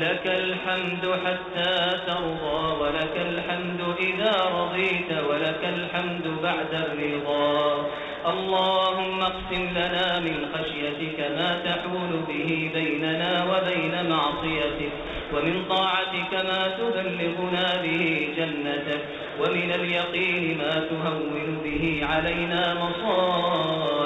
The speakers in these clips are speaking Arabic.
لك الحمد حتى ترضى ولك الحمد إذا رضيت ولك الحمد بعد الرضا. اللهم اقسم لنا من خشيتك ما تحول به بيننا وبين معصيتك ومن طاعتك ما تبلغنا به جنتك ومن اليقين ما تهون به علينا مصائب.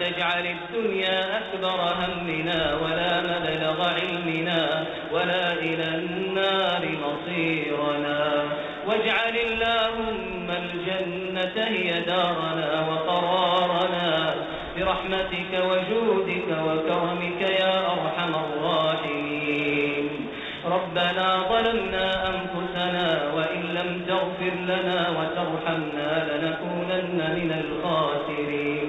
تجعل الدنيا أكبر همنا ولا مبلغ علمنا ولا إلى النار مصيرنا. واجعل اللهم الجنة هي دارنا وقرارنا. برحمتك وجودك وكرمك يا أرحم الراحمين. ربنا ظلمنا أنفسنا وإن لم تغفر لنا وترحمنا لنكونن من الخاسرين.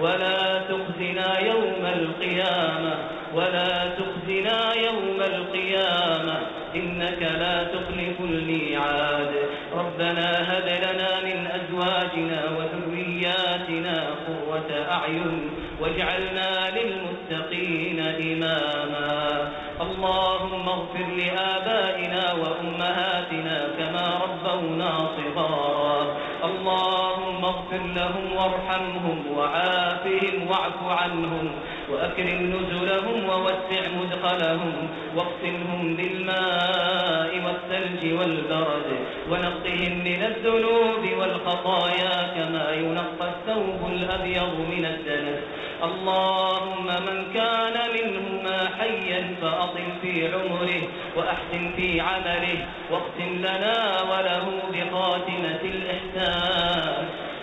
ولا تخزنا يوم القيامة ولا تخزنا يوم القيامة إنك لا تخلف الميعاد. ربنا هب لنا من أزواجنا وذرياتنا قرة أعين واجعلنا للمتقين إماما. اللهم اغفر لآبائنا وأمهاتنا كما ربونا صغارا. اللهم اغفر لهم وارحمهم وعافهم واعف عنهم وأكرم نزلهم ووسع مدخلهم واغسلهم بالماء والثلج والبرد ونقهم من الذنوب والخطايا كما ينقى الثوب الأبيض من الدنس. اللهم من كان منهما حيا فأطل في عمره وأحسن في عمله واختم لنا وله بخاتمة الإحسان.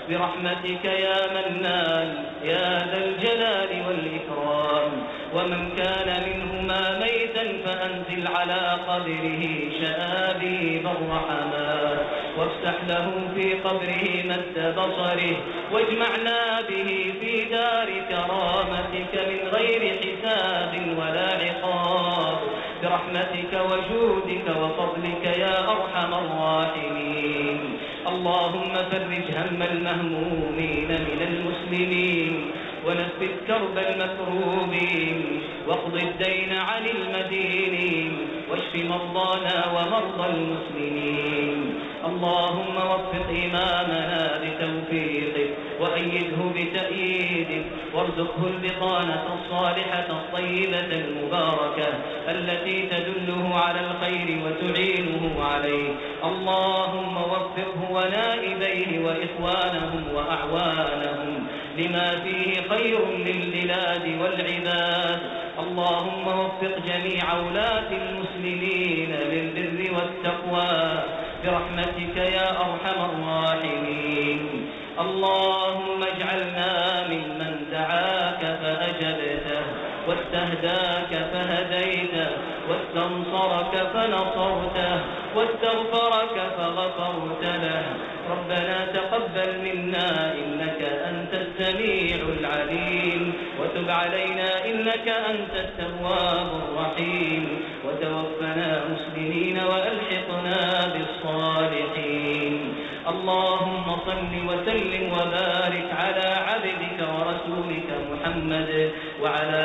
برحمتك يا منان يا ذا الجلال والإكرام. ومن كان منهما ميتا فأنزل على قبره شآبيب الرحمات وافتح له في قبره مد بصره واجمعنا به في دار كرامتك من غير حساب ولا عقاب. برحمتك وجودك وفضلك يا أرحم الراحمين. اللهم فرج هم المهمومين من المسلمين ونفذ كرب المكروبين واقض الدين عن المدينين واشف مرضانا ومرضى المسلمين اللهم وفق إمامنا بتوفيقك وأيده بتأييدك وارزقه البطانة الصالحة الطيبة المباركة التي تدله على الخير وتعينه عليه. اللهم وفقه ونائبيه وإخوانهم وأعوانهم لما فيه خير للبلاد والعباد. اللهم وفق جميع ولاة المسلمين للبر والتقوى. برحمتك يا أرحم الراحمين. اللهم اجعلنا ممن دعاك فأجبته واستهداك فهديته واستنصرك فنصرته واستغفرك فغفرت له ربنا تقبل منا إنك أنت السميع العليم. وتب علينا إنك أنت التواب الرحيم. وتوفنا مسلمين وألحقنا بالصالحين. اللهم صل وسلم وبارك على عبدك ورسولك محمد وعلى